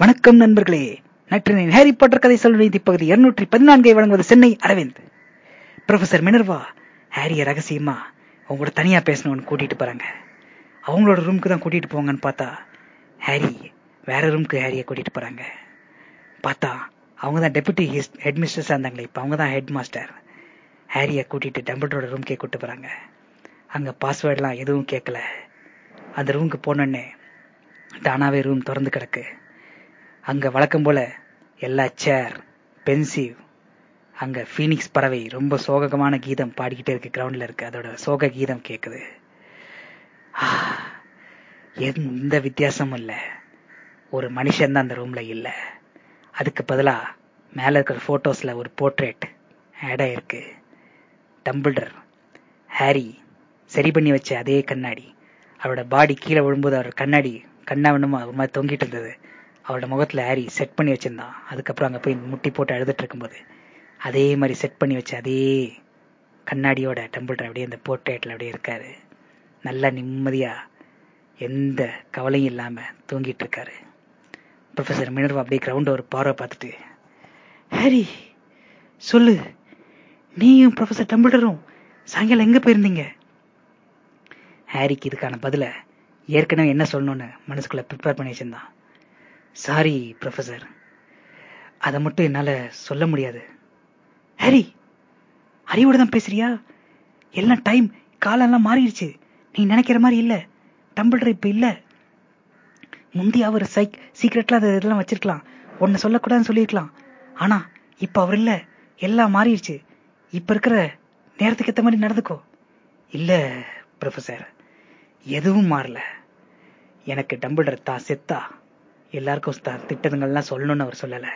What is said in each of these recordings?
வணக்கம் நண்பர்களே. நற்றினின் Harry Potter கதை சொல்வீதி பகுதி இருநூற்றி பதினான்கை வழங்குவது சென்னை அரவிந்த். ப்ரொஃபசர் மினர்வா ஹாரிய ரகசியமா? அவங்களோட தனியா பேசணும்னு கூட்டிட்டு போறாங்க. அவங்களோட ரூமுக்கு தான் கூட்டிட்டு போங்கன்னு பார்த்தா ஹாரி வேற ரூமுக்கு ஹாரியை கூட்டிட்டு போறாங்க. பார்த்தா அவங்க தான் டெபுட்டி ஹெட் மிஸ்டர்ஸா இருந்தாங்களே இப்ப அவங்க தான் ஹெட் மாஸ்டர் ஹாரிய கூட்டிட்டு டம்பிளோட ரூம்க்கே கூட்டு போறாங்க. அங்க பாஸ்வேர்ட்லாம் எதுவும் கேட்கல அந்த ரூமுக்கு போனோடனே தானாவே ரூம் திறந்து கிடக்கு. அங்க வழக்கம் போல எல்லா சேர் பென்சிவ் அங்க ஃபீனிக்ஸ் பறவை ரொம்ப சோகமான கீதம் பாடிக்கிட்டே இருக்கு கிரவுண்ட்ல இருக்கு. அதோட சோக கீதம் கேக்குது. எந்த வித்தியாசமும் இல்லை. ஒரு மனுஷன் தான் அந்த ரூம்ல இல்லை. அதுக்கு பதிலாக மேல இருக்கிற போட்டோஸ்ல ஒரு போர்ட்ரேட் ஆட் ஆயிருக்கு. டம்பிள்டர் ஹாரி சரி பண்ணி வச்ச அதே கண்ணாடி. அவரோட பாடி கீழே விழும்போது அவர் கண்ணாடி கண்ணாவண்ணமா ஒரு மாதிரி தொங்கிட்டு இருந்தது. அவளோட முகத்துல ஹாரி செட் பண்ணி வச்சிருந்தான். அதுக்கப்புறம் அங்க போய் முட்டி போட்டு அழுதுட்டு இருக்கும்போது அதே மாதிரி செட் பண்ணி வச்ச அதே கண்ணாடியோட டெம்பிள்டர் அப்படியே அந்த போர்ட்ரேட்ல அப்படியே இருக்காரு. நல்லா நிம்மதியா எந்த கவலையும் இல்லாம தூங்கிட்டு இருக்காரு. ப்ரொஃபசர் மினர்வா அப்படியே கிரவுண்ட் ஒரு பார்வை பார்த்துட்டு ஹாரி சொல்லு. நீயும் ப்ரொஃபசர் டம்பிள்டரும் சாயங்காலம் எங்க போயிருந்தீங்க? ஹாரிக்கு இதுக்கான பதில ஏற்கனவே என்ன சொல்லணும்னு மனசுக்குள்ள ப்ரிப்பேர் பண்ணி வச்சிருந்தான். சாரி ப்ரொஃபசர் அதை மட்டும் என்னால சொல்ல முடியாது. ஹரி அறிவோட தான் பேசுறியா? எல்லாம் டைம் காலெல்லாம் மாறிடுச்சு. நீ நினைக்கிற மாதிரி இல்ல. டம்பிள்டர் இப்ப இல்ல. முந்தி அவர் சைக் சீக்கிரட்ல அதை இதெல்லாம் வச்சிருக்கலாம். ஒன்னு சொல்லக்கூடாதுன்னு சொல்லியிருக்கலாம். ஆனா இப்ப அவர் இல்ல. எல்லாம் மாறிடுச்சு. இப்ப இருக்கிற நேரத்துக்கு ஏத்த மாதிரி நடந்துக்கோ. இல்ல ப்ரொஃபசர் எதுவும் மாறல. எனக்கு டம்பிள்டர் தான் செத்தா. எல்லாருக்கும் திட்டங்கள்லாம் சொல்லணும்னு அவர் சொல்லல.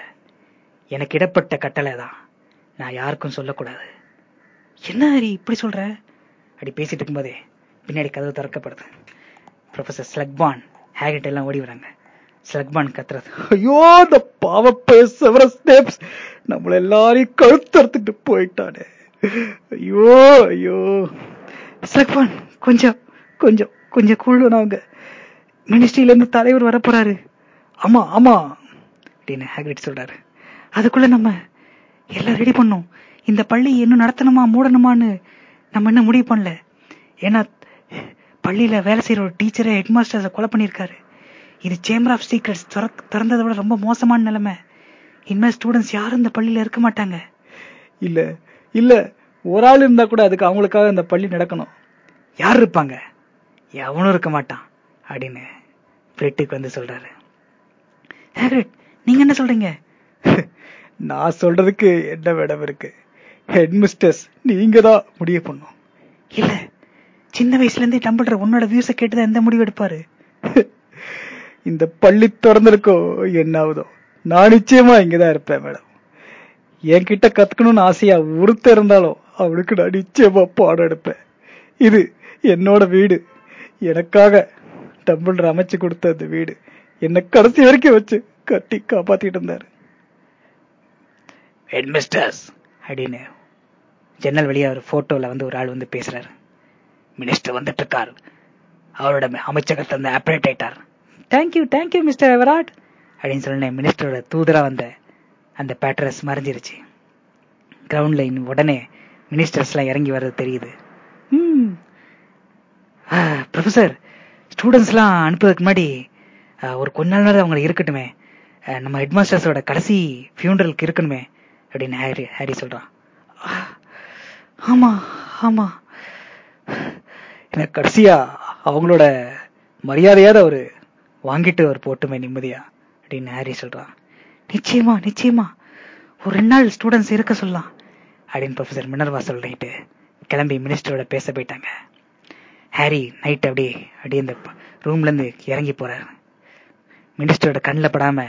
எனக்கு இடப்பட்ட கட்டளை தான். நான் யாருக்கும் சொல்லக்கூடாது. என்ன ஹரி இப்படி சொல்ற? அப்படி பேசிட்டு இருக்கும்போதே பின்னாடி கதவு திறக்கப்படுது. ப்ரொஃபசர் ஸ்லக்பான் ஹேகட் எல்லாம் ஓடி வராங்க. ஸ்லக்பான் கத்துறது. ஐயோ இந்த பாவ செவர ஸ்டெப்ஸ் நம்மள எல்லாரையும் கழுத்தறுத்துட்டு போயிட்டானே. ஐயோ ஐயோ. ஸ்லக்பான் கொஞ்சம் கொஞ்சம் கொஞ்சம் கூழ்வனவங்க மினிஸ்ட்ரியில இருந்து தலைவர் வரப்போறாரு. ஆமா ஆமா அப்படின்னு ஹேக்ரிட் சொல்றாரு. அதுக்குள்ள நம்ம எல்லாம் ரெடி பண்ணோம். இந்த பள்ளி இன்னும் நடத்தணுமா மூடணுமான்னு நம்ம என்ன முடிவு பண்ணல. ஏன்னா பள்ளியில வேலை செய்யற ஒரு டீச்சரை ஹெட் மாஸ்டர் கொலை பண்ணிருக்காரு இது சேம்பர் ஆஃப் சீக்ரெட்ஸ் திறந்ததை விட ரொம்ப மோசமான நிலைமை. இனிமேல் ஸ்டூடெண்ட்ஸ் யாரும் இந்த பள்ளியில இருக்க மாட்டாங்க. இல்ல இல்ல ஒரு ஆள் இருந்தா கூட அதுக்கு அவங்களுக்காக இந்த பள்ளி நடக்கணும். யார் இருப்பாங்க? எவனும் இருக்க மாட்டான் அப்படின்னு பிரெட்டுக்கு வந்து சொல்றாரு. ஹேக்ரிட் நீங்க என்ன சொல்றீங்க? நான் சொல்றதுக்கு என்ன மேடம் இருக்கு? ஹெட் மிஸ்டர்ஸ் நீங்க தான் முடிவு பண்ணும் இல்ல சின்ன வயசுல இருந்தே டம்பிள்டர் உன்னோட வியூஸ கேட்டுதான் எந்த முடிவு எடுப்பாரு. இந்த பள்ளி திறந்திருக்கோ என்ன ஆகுதோ நான் நிச்சயமா இங்கதான் இருப்பேன் மேடம். என்கிட்ட கத்துக்கணும்னு ஆசையா ஒருத்தர் இருந்தாலும் அவளுக்கு நான் நிச்சயமா பாடம் எடுப்பேன். இது என்னோட வீடு. எனக்காக டம்பிள்டர் அமைச்சு கொடுத்த அந்த வீடு. என்ன கடைசி வரைக்கும் வச்சு கட்டி காப்பாத்திட்டு இருந்தாரு ஹெட்மிஸ்டர்ஸ் அப்படின்னு ஜன்னல் வழியா ஒரு போட்டோல வந்து ஒரு ஆள் வந்து பேசுறாரு. மினிஸ்டர் வந்துட்டு இருக்கார் அவரோட அமைச்சகத்தை வந்து ஆப்ரேட் ஆயிட்டார். தேங்க்யூ தேங்க்யூ மிஸ்டர் எவராட் அப்படின்னு சொன்ன மினிஸ்டரோட தூதரா வந்த அந்த பேட்டரஸ் மறைஞ்சிருச்சு. கிரவுண்ட்ல உடனே மினிஸ்டர்ஸ் எல்லாம் இறங்கி வர்றது தெரியுது. ப்ரொஃபசர் ஸ்டூடெண்ட்ஸ் எல்லாம் அனுப்புறதுக்கு முன்னாடி ஒரு கொஞ்ச நாள் நேரம் அவங்க இருக்கட்டுமே. நம்ம ஹெட் மாஸ்டர்ஸோட கடைசி ஃபியூனரலுக்கு இருக்கணுமே அப்படின்னு ஹாரி ஹாரி சொல்றான். ஆமா ஆமா. எனக்கு கடைசியா அவங்களோட மரியாதையாத அவர் வாங்கிட்டு அவர் போட்டுமே நிம்மதியா அப்படின்னு ஹாரி சொல்றான். நிச்சயமா நிச்சயமா. ஒரு ரெண்டு நாள் ஸ்டூடெண்ட்ஸ் இருக்க சொல்லலாம் அப்படின்னு ப்ரொஃபசர் மினர்வா சொல்லிட்டு கிளம்பி மினிஸ்டரோட பேச போயிட்டாங்க. ஹாரி நைட் அப்படியே அப்படியே இந்த ரூம்ல இருந்து இறங்கி போறாரு. மினிஸ்டரோட கண்ணில் படாம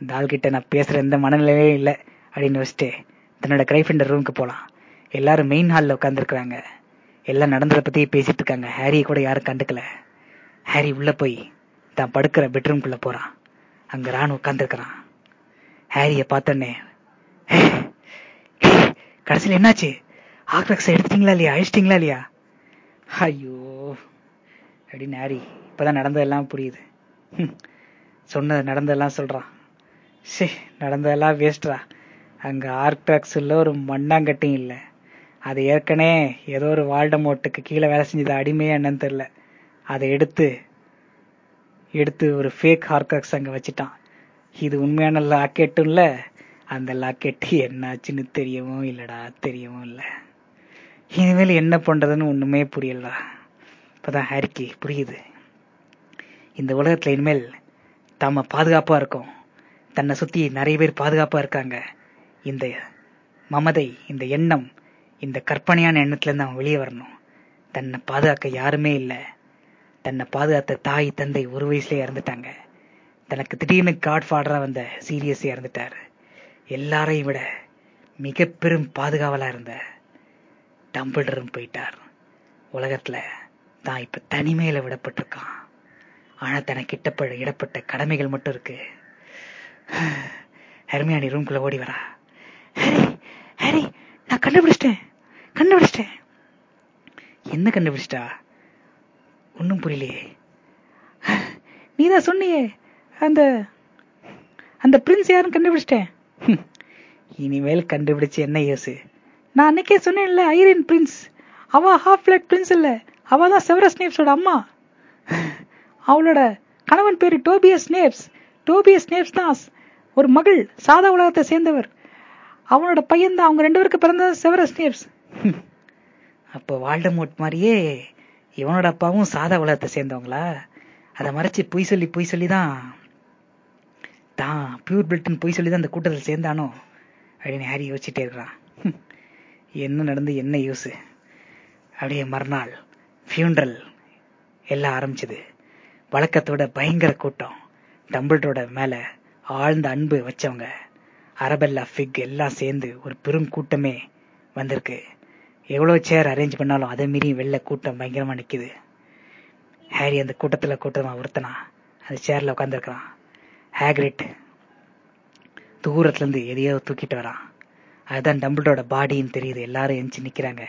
இந்த ஆள்கிட்ட நான் பேசுற எந்த மனநிலையே இல்லை அப்படின்னு வச்சுட்டு தன்னோட கிரைஃபண்டர் ரூமுக்கு போலாம். எல்லாரும் மெயின் ஹாலில் உட்காந்துருக்குறாங்க எல்லாம் நடந்ததை பத்தி பேசிட்டு இருக்காங்க. ஹாரியை கூட யாரும் கண்டுக்கல. ஹாரி உள்ள போய் தான் படுக்கிற பெட்ரூம்குள்ள போறான். அங்க ராணு உட்காந்துருக்கிறான் ஹாரிய பார்த்தோன்னே கடைசியில் என்னாச்சு? ஆக்ரக்ஸ் எடுத்துட்டீங்களா இல்லையா? அழிச்சிட்டீங்களா இல்லையா? ஐயோ அப்படின்னு ஹாரி இப்பதான் நடந்ததெல்லாம் புரியுது. சொன்னது நடந்ததெல்லாம் சொல்றான். சே நடந்ததெல்லாம் வேஸ்ட்ரா அங்க ஆர்டாக்ஸ்ல ஒரு மண்ணாங்கட்டியும் இல்ல. அது ஏற்கனவே ஏதோ ஒரு வால்டமோட்டுக்கு கீழே வேலை செஞ்சது அடிமையா என்னன்னு தெரியல. அதை எடுத்து எடுத்து ஒரு ஃபேக் ஹார்காக்ஸ் அங்க வச்சுட்டான். இது உண்மையான லாக்கெட்டும் இல்ல. அந்த லாக்கெட் என்னாச்சுன்னு தெரியவும் இல்லடா தெரியவும் இல்ல. இனிமேல் என்ன பண்றதுன்னு ஒண்ணுமே புரியலடா. இப்பதான் ஹாரிக்கு புரியுது. இந்த உலகத்துல இனிமேல் தாம பாதுகாப்பா இருக்கும். தன்னை சுத்தி நிறைய பேர் பாதுகாப்பா இருக்காங்க. இந்த மமதை இந்த எண்ணம் இந்த கற்பனையான எண்ணத்துல இருந்து அவன் வெளியே வரணும். தன்னை பாதுகாக்க யாருமே இல்லை. தன்னை பாதுகாத்த தாய் தந்தை ஒரு வயசுல இறந்துட்டாங்க. தனக்கு திடீர்னு காட் ஃபாடரா வந்த சீரியஸ் இறந்துட்டாரு. எல்லாரையும் விட மிக பெரும் பாதுகாவலா இருந்த டம்பிள்டரும் போயிட்டார். உலகத்துல தான் இப்ப தனிமையில விடப்பட்டிருக்கான். ஆனா தனக்கு கிட்டப்பட இடப்பட்ட கடமைகள் மட்டும் இருக்கு. ஹெர்மியானி ரூம்குள்ள ஓடி வரா. ஹரி ஹரி நான் கண்டுபிடிச்சிட்டேன். கண்டுபிடிச்சிட்டேன். என்ன கண்டுபிடிச்சிட்டா? ஒன்னும் புரியலையே. நீதான் சொன்னியே அந்த அந்த பிரின்ஸ் யாருன்னு கண்டுபிடிச்சிட்டேன். இனிமேல் கண்டுபிடிச்சு என்ன யோசு? நான் அன்னைக்கே சொன்னேன்ல ஐரின் பிரின்ஸ் அவ ஹாஃப் பிளட் பிரின்ஸ் இல்ல. அவ தான் செவரஸ் நேப்ஸோட அம்மா. அவளோட கணவன் பேரு டோபியஸ் நேப்ஸ். டோபியஸ் நேப்ஸ் தான் ஒரு மகள் சாதா உலகத்தை சேர்ந்தவர். அவனோட பையன் தான் அவங்க ரெண்டு பேருக்கு பிறந்தது செவரஸ் நேப்ஸ். அப்போ வால்டமோட் மாதிரியே இவனோட அப்பாவும் சாதா உலகத்தை சேர்ந்தவங்களா? அதை மறைச்சு பொய் சொல்லி பொய் சொல்லி தான் தான் பியூர் பிரிட்டன் பொய் சொல்லி தான் அந்த கூட்டத்தில் சேர்ந்தானோ? அப்படின்னு ஹாரி யோசிச்சுட்டே இருக்கிறான். என்ன நடந்து என்ன யூஸ் அப்படியே மறுநாள் ஃபியூனரல் எல்லாம் ஆரம்பிச்சது. வழக்கத்தோட பயங்கர கூட்டம். டம்பிள்டோட மேல ஆழ்ந்த அன்பு வச்சவங்க. அரபெல்லா ஃபிக் எல்லாம் சேர்ந்து ஒரு பெரும் கூட்டமே வந்திருக்கு. எவ்வளவு சேர் அரேஞ்ச் பண்ணாலும் அதை மீறி வெளில கூட்டம் பயங்கரமா நிக்குது. ஹாரி அந்த கூட்டத்துல கூட்டமா ஒருத்தனா அந்த சேர்ல உட்காந்துருக்கிறான் ஹேக்ரிட் தூரத்துல இருந்து எதையோ தூக்கிட்டு வரான். அதுதான் டம்பிள்டோட பாடின்னு தெரியுது. எல்லாரும் எஞ்சி நிக்கிறாங்க.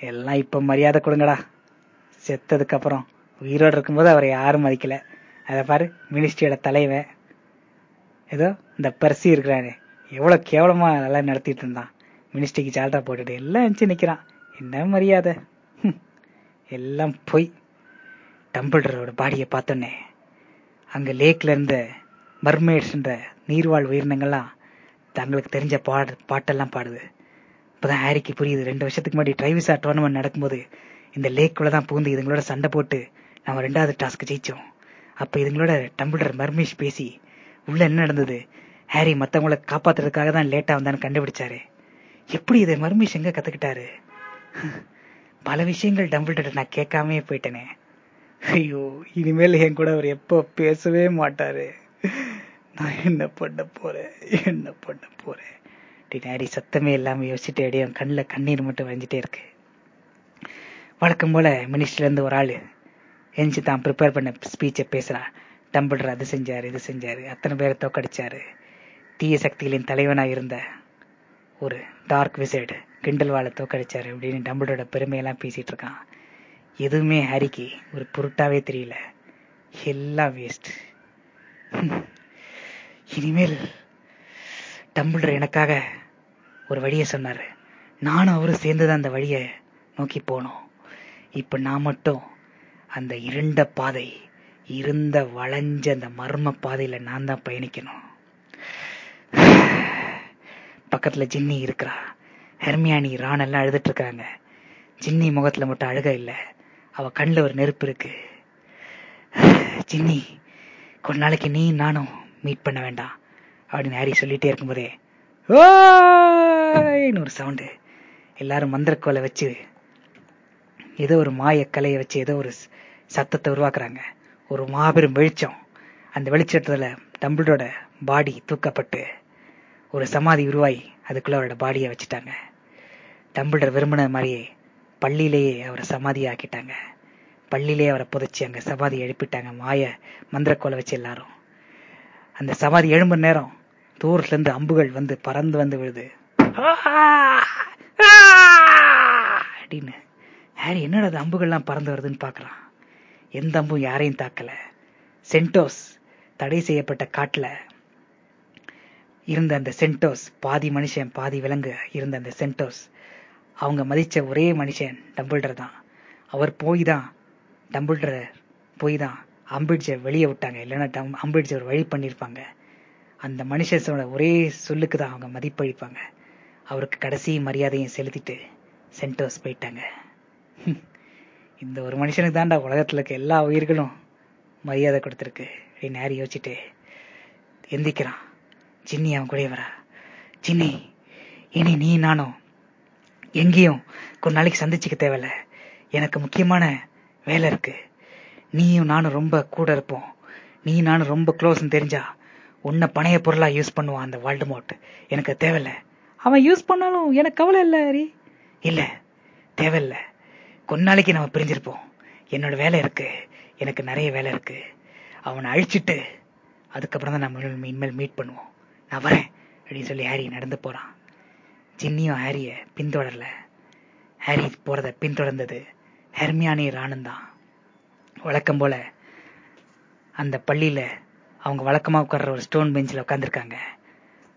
எல்லாம் இப்ப மரியாதை கொடுங்கடா. செத்ததுக்கு அப்புறம் உயிரோடு இருக்கும்போது அவரை யாரும் மதிக்கல. அதை பாரு மினிஸ்ட்ரியோட தலைவன் ஏதோ இந்த பர்சி இருக்கிறானே. எவ்வளோ கேவலமாக நல்லா நடத்திட்டு இருந்தான். மினிஸ்ட்ரிக்கு சால்ரா போட்டுட்டு எல்லாம் எஞ்சி நிற்கிறான் என்ன மரியாதை? எல்லாம் போய். டம்பிள்டரோட பாடியை பார்த்தோன்னே அங்கே லேக்ல இருந்த மர்மேட்ஸ்ன்ற நீர்வாழ் உயிரினங்கள்லாம் தங்களுக்கு தெரிஞ்ச பாடு பாட்டெல்லாம் பாடுது. இப்போதான் ஹாரிக்கு புரியுது. ரெண்டு வருஷத்துக்கு முன்னாடி ட்ரைவிசா டோர்னமெண்ட் நடக்கும்போது இந்த லேக்குள்ளே தான் பூந்து இதுங்களோட சண்டை போட்டு நம்ம ரெண்டாவது டாஸ்க் ஜெயிச்சோம். அப்ப இதுங்களோட டம்பிளர் மர்மேஷ் பேசி உள்ள என்ன நடந்தது? ஹாரி மத்தவங்களை காப்பாத்துறதுக்காக தான் லேட்டா வந்தான்னு கண்டுபிடிச்சாரு. எப்படி இதை மர்மேஷ் எங்க கத்துக்கிட்டாரு? பல விஷயங்கள் டம்பிள்டர் நான் கேட்காமே போயிட்டேனே. ஐயோ இனிமேல் என் கூட அவர் எப்போ பேசவே மாட்டாரு. நான் என்ன பண்ண போறேன்? என்ன பண்ண போறேன்? ஹாரி சத்தமே இல்லாம யோசிச்சுட்டு அப்படியே கண்ணில் கண்ணீர் மட்டும் வரைஞ்சிட்டே இருக்கு. வழக்கம் போல மினிஸ்ட்ரில இருந்து ஒரு ஆளு எஞ்சி தான் ப்ரிப்பேர் பண்ண ஸ்பீச்சை பேசுகிறான் டம்பிள்டர் அது செஞ்சார் இது செஞ்சார். அத்தனை பேரை தோக்கடிச்சாரு. தீய சக்திகளின் தலைவனாக இருந்த ஒரு டார்க் விசைடு கிண்டல்வாலை தோக்கடிச்சார் அப்படின்னு டம்பிளோட பெருமையெல்லாம் பேசிகிட்டு இருக்கான். எதுவுமே ஹரிக்கு ஒரு பொருட்டாவே தெரியல. எல்லாம் வேஸ்ட் இனிமேல் டம்பிள்டர் எனக்காக ஒரு வழியை சொன்னார். நானும் அவரும் சேர்ந்து தான் அந்த வழியை நோக்கி போனோம். இப்போ நான் மட்டும் அந்த இருண்ட பாதை இருந்த வளைஞ்ச அந்த மர்ம பாதையில நான் தான் பயணிக்கணும். பக்கத்துல ஜின்னி இருக்கிறா. ஹெர்மியானி ரான் எல்லாம் அழுதுட்டு இருக்காங்க. ஜின்னி முகத்துல மட்டும் அழுக இல்லை. அவ கண்ணில் ஒரு நெருப்பு இருக்கு. ஜின்னி கொஞ்ச நாளைக்கு நீ நானும் மீட் பண்ண வேண்டாம். அப்படின்னு ஹாரி சொல்லிட்டே இருக்கும்போதே ஓன்னு ஒரு சவுண்டு. எல்லாரும் மந்திரக்கோலை வச்சு ஏதோ ஒரு மாய கலையை வச்சு ஏதோ ஒரு சத்தத்தை உருவாக்குறாங்க. ஒரு மாபெரும் வெளிச்சம். அந்த வெளிச்சத்துல டம்பிளோட பாடி தூக்கப்பட்டு ஒரு சமாதி உருவாகி அதுக்குள்ள அவரோட பாடியை வச்சுட்டாங்க. டம்பிளர் விரும்பின மாதிரியே பள்ளியிலேயே அவரை சமாதி ஆக்கிட்டாங்க பள்ளியிலேயே அவரை புதைச்சி அங்கே சமாதி எழுப்பிட்டாங்க. மாய மந்திரக்கோலை வச்சு எல்லாரும். அந்த சமாதி எழும்பு நேரம் தூரத்துலேருந்து அம்புகள் வந்து பறந்து வந்து விழுது. அப்படின்னு ஹாரி என்னடா அது அம்புகள்லாம் பறந்து வருதுன்னு பார்க்குறான் எந்த அம்பும் யாரையும் தாக்கல. சென்டோஸ் தடை செய்யப்பட்ட காட்டில் இருந்த அந்த சென்டோஸ் பாதி மனுஷன் பாதி விலங்கு இருந்த அந்த சென்டோஸ் அவங்க மதித்த ஒரே மனுஷன் டம்பிள்டர் தான். அவர் போய் தான் டம்பிள்டர் போய் தான் அம்பிட்ஜர் வெளியே விட்டாங்க. இல்லைன்னா டம் அம்பிட்ஜர் வழி பண்ணியிருப்பாங்க. அந்த மனுஷனோட ஒரே சொல்லுக்கு தான் அவங்க மதிப்பளிப்பாங்க. அவருக்கு கடைசி மரியாதையும் செலுத்திட்டு சென்டோஸ் போயிட்டாங்க. இந்த ஒரு மனுஷனுக்கு தான்டா உலகத்துல இருக்க எல்லா உயிர்களும் மரியாதை கொடுத்துருக்கு. அப்படின்னு ஹாரி யோசிச்சுட்டு எந்திக்கிறான். சின்னி அவன் கூட வரா. சின்னி இனி நீ நானும் எங்கேயும் கொஞ்ச நாளைக்கு சந்திச்சுக்க தேவையில்ல. எனக்கு முக்கியமான வேலை இருக்கு. நீயும் நானும் ரொம்ப கூட இருப்போம். நீ நானும் ரொம்ப க்ளோஸ்னு தெரிஞ்சா உன்னை பணைய பொருளா யூஸ் பண்ணுவான் அந்த வால்டமோட் எனக்கு தேவையில்ல. அவன் யூஸ் பண்ணாலும் எனக்கு கவலை இல்லை ஹரி. இல்ல தேவையில்ல. கொஞ்ச நாளைக்கு நம்ம பிரிஞ்சிருப்போம். என்னோட வேலை இருக்கு. எனக்கு நிறைய வேலை இருக்கு. அவனை அழிச்சிட்டு அதுக்கப்புறம் தான் நம்ம இனிமேல் மீட் பண்ணுவோம். நான் வரேன் அப்படின்னு சொல்லி ஹாரி நடந்து போறான். ஜின்னியும் ஹாரிய பின்தொடரல. ஹாரி போறத பின்தொடர்ந்தது ஹெர்மியானி ராணும் தான். வழக்கம் போல அந்த பள்ளியில அவங்க வழக்கமா உட்கார்ற ஒரு ஸ்டோன் பெஞ்சில் உட்காந்துருக்காங்க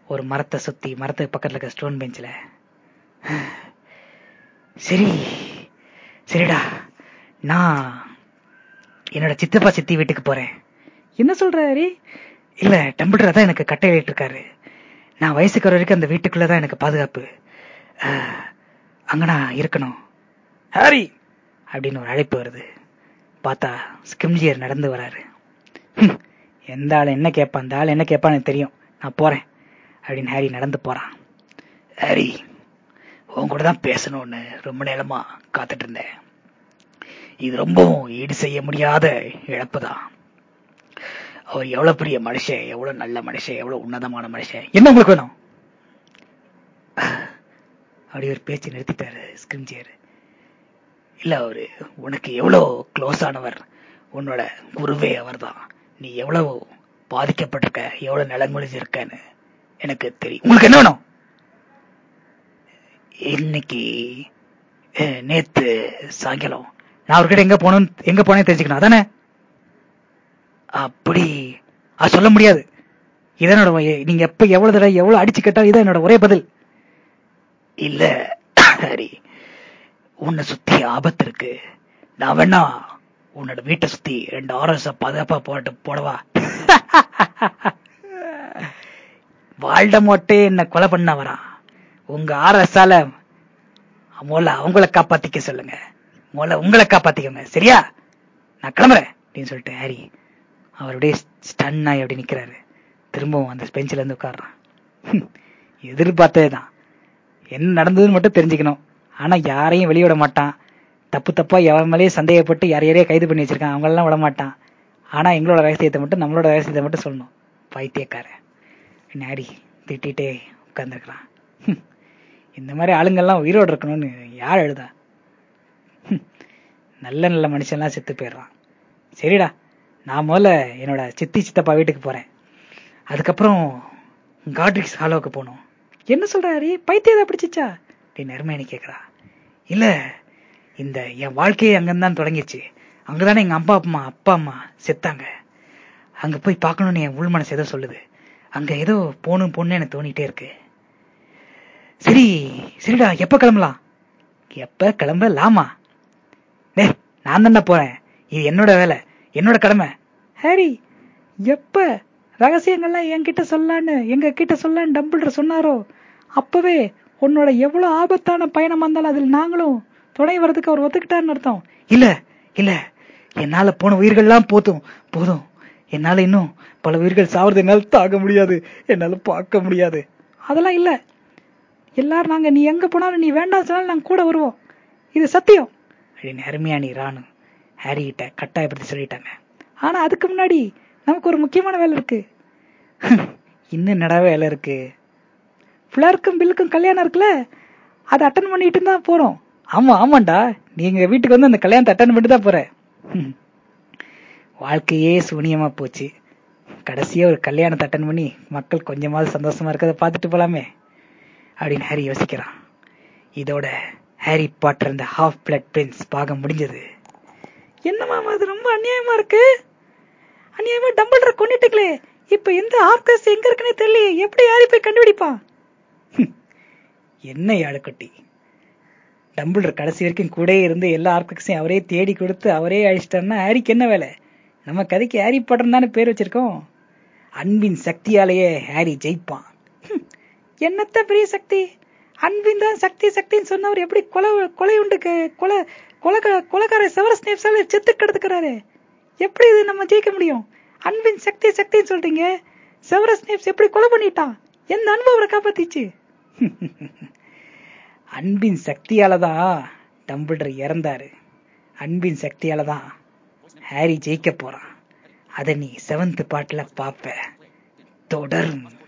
ஒரு மரத்தை சுத்தி மரத்துக்கு பக்கத்துல இருக்க ஸ்டோன் பெஞ்சில் சரி சரிடா. நான் என்னோட சித்தப்பா சித்தி வீட்டுக்கு போறேன். என்ன சொல்ற ஹரி? இல்ல டம்பிள்டர் தான் எனக்கு கட்டையிட்டு இருக்காரு. நான் வயசுக்கு வர வரைக்கும் அந்த வீட்டுக்குள்ளதான் எனக்கு பாதுகாப்பு. அங்க நான் இருக்கணும். ஹாரி! அப்படின்னு ஒரு அழைப்பு வருது. பார்த்தா ஸ்கிம்ஜியர் நடந்து வராரு. எந்த ஆள் என்ன கேட்பான் அந்த ஆள் என்ன கேட்பான்னு எனக்கு தெரியும். நான் போறேன். அப்படின்னு ஹாரி நடந்து போறான். ஹாரி! கூட தான் பேசணும்னு ரொம்ப நேரமா காத்துட்டு இருந்தேன் இது ரொம்பவும் ஈடு செய்ய முடியாத இழப்பு தான் அவர் எவ்வளவு பெரிய மனுஷன் எவ்வளவு நல்ல மனுஷன் எவ்வளவு உன்னதமான மனுஷன். என்ன உங்களுக்கு வேணும்? அப்படி ஒரு பேச்சு நிறுத்திட்டாரு ஸ்கிரிம்ஜியர் இல்ல அவரு உனக்கு எவ்வளவு க்ளோஸ் ஆனவர். உன்னோட குருவே அவர்தான். நீ எவ்வளவு பாதிக்கப்பட்டிருக்க எவ்வளவு நிலங்குழிஞ்சிருக்கன்னு எனக்கு தெரியும். உங்களுக்கு என்ன வேணும்? இன்னைக்கு நேத்து சாயங்காலம். நான் அவர்கிட்ட எங்க போகணும் எங்க போனேன்னு தெரிஞ்சுக்கணும். அதானே? அப்படி அது சொல்ல முடியாது. இதான் என்னோட நீங்க எப்ப எவ்வளவு தடவை எவ்வளவு அடிச்சு கேட்டால் இதான் என்னோட ஒரே பதில். இல்ல ஹரி உன்னை சுத்தி ஆபத்து இருக்கு. நான் வேணா உன்னோட வீட்டை சுத்தி ரெண்டு ஆர்எஸ் பாதுகாப்பா போட்டு போடவா? வால்டமோட்டே என்ன கொலை பண்ண வரான். உங்க ஆர்எஸ்ஆல முதல்ல அவங்கள காப்பாத்திக்க சொல்லுங்க. முதல்ல உங்களை காப்பாத்திக்கோங்க. சரியா? நான் கிளம்புறேன் அப்படின்னு சொல்லிட்டு ஹாரி அவருடைய ஸ்டன் ஆகி அப்படி நிக்கிறாரு. திரும்பவும் அந்த பெஞ்சில இருந்து உட்காடுறான் எதிர்பார்த்ததே எதிர்பார்த்ததுதான் என்ன நடந்ததுன்னு மட்டும் தெரிஞ்சுக்கணும். ஆனா யாரையும் வெளியிட மாட்டான். தப்பு தப்பா எவன் மேலேயே சந்தேகப்பட்டு யார் யாரையே கைது பண்ணி வச்சிருக்கான். அவங்களெல்லாம் விட மாட்டான். ஆனா எங்களோட ரகசியத்தை மட்டும் நம்மளோட ரகசியத்தை மட்டும் சொல்லணும். பைத்தியக்காரன். நாடி திட்டிகிட்டே உட்கார்ந்துருக்கிறான். இந்த மாதிரி ஆளுங்கெல்லாம் உயிரோடு இருக்கணும்னு யார் எழுதா? நல்ல நல்ல மனுஷன்லாம் செத்து போயிடுறான். சரிடா நான் முதல்ல என்னோட சித்தி சித்தப்பா வீட்டுக்கு போறேன். அதுக்கப்புறம் காட்ரிக்ஸ் ஹாலோவுக்கு போகணும். என்ன சொல்றாரு பைத்தியத்தை பிடிச்சிச்சா? அப்படின்னு நெருமையனி கேட்குறா இல்ல இந்த என் வாழ்க்கையே அங்கிருந்து தான் தொடங்கிச்சு அங்கதானே எங்க அப்பா அம்மா அப்பா அம்மா செத்தாங்க. அங்க போய் பார்க்கணும்னு என் உள் மனசு ஏதோ சொல்லுது. அங்க ஏதோ போகணும் போகணுன்னு எனக்கு தோணிட்டே இருக்கு. சரி சரிடா எப்ப கிளம்பலாம்? எப்ப கிளம்பலாமா? டே நான் தானே போறேன். இது என்னோட வேலை என்னோட கடமை. ஹாரி எப்ப ரகசியங்கள்லாம் என்கிட்ட சொல்லான்னு எங்க கிட்ட சொல்லான்னு டம்பிள்டர் சொன்னாரோ அப்பவே உன்னோட எவ்வளவு ஆபத்தான பயணம் வந்தாலும் அதில் நாங்களும் துணை வர்றதுக்கு அவர் ஒத்துக்கிட்டாருன்னு அர்த்தம். இல்ல இல்ல. என்னால போன உயிர்கள்லாம் போதும் போதும். என்னால இன்னும் பல உயிர்கள் சாவறது என்னால் தாங்க முடியாது என்னால பார்க்க முடியாது. அதெல்லாம் இல்லை. எல்லாரும் நாங்க நீ எங்க போனாலும் நீ வேண்டாம் சொன்னாலும் நாங்க கூட வருவோம். இது சத்தியம். அப்படின்னு ஹெர்மியானி ராணு ஹாரி கிட்ட கட்டாயப்படுத்தி சொல்லிட்டாங்க. ஆனா அதுக்கு முன்னாடி நமக்கு ஒரு முக்கியமான வேலை இருக்கு. இன்னும் நட வேலை இருக்கு? பிள்ளைக்கும் பில்லுக்கும் கல்யாணம் இருக்குல்ல? அதை அட்டன் பண்ணிட்டு தான் போறோம். ஆமா ஆமாண்டா. நீங்க வீட்டுக்கு வந்து அந்த கல்யாணத்தை அட்டன் பண்ணிட்டு தான் போற. வாழ்க்கையே சூனியமா போச்சு. கடைசியா ஒரு கல்யாணத்தை அட்டன் பண்ணி மக்கள் கொஞ்சமாவது சந்தோஷமா இருக்கிறத பார்த்துட்டு போலாமே. அப்படின்னு ஹாரி யோசிக்கிறான். இதோட ஹாரி பாட்டர் இந்த ஹாஃப் பிளட் பிரின்ஸ் பாகம் முடிஞ்சது. என்னமா அது? ரொம்ப அநியாயமா இருக்கு. அநியாயமா டம்பிள்டரை கொண்டுட்டுங்களே இப்ப எந்த ஆர்கஸ் எங்க இருக்குன்னு தெரியலையே. எப்படி யாரி போய் கண்டுபிடிப்பான்? என்ன யாழுக்குட்டி டம்பிள்டர் கடைசி வரைக்கும் கூட இருந்து எல்லா ஆர்கஸையும் அவரே தேடி கொடுத்து அவரே அழிச்சிட்டாருன்னா ஹாரிக்கு என்ன வேலை? நம்ம கதைக்கு ஹாரி பாட்டர் தானே பேர் வச்சிருக்கோம். அன்பின் சக்தியாலேயே ஹாரி ஜெயிப்பான். என்னத்த பெரிய சக்தி? அன்பின் தான் சக்தி சக்தின்னு சொன்னவர் எப்படி கொலை கொலை உண்டு கொலை கொலை கொலைக்கார செவர ஸ்னேப்ஸால செத்து கிடத்துக்கிறாரு எப்படி இது நம்ம ஜெயிக்க முடியும்? அன்பின் சக்தி சக்தின்னு சொல்றீங்க. செவர ஸ்னேப்ஸ் எப்படி கொலை பண்ணிட்டான்? எந்த அன்பு அவரை காப்பாத்திச்சு. அன்பின் சக்தியால தான் டம்பிள்டர் இறந்தாரு. அன்பின் சக்தியால தான் ஹாரி ஜெயிக்க போறான். அதை நீ செவன்த் பாட்டுல பாப்ப. தொடரும்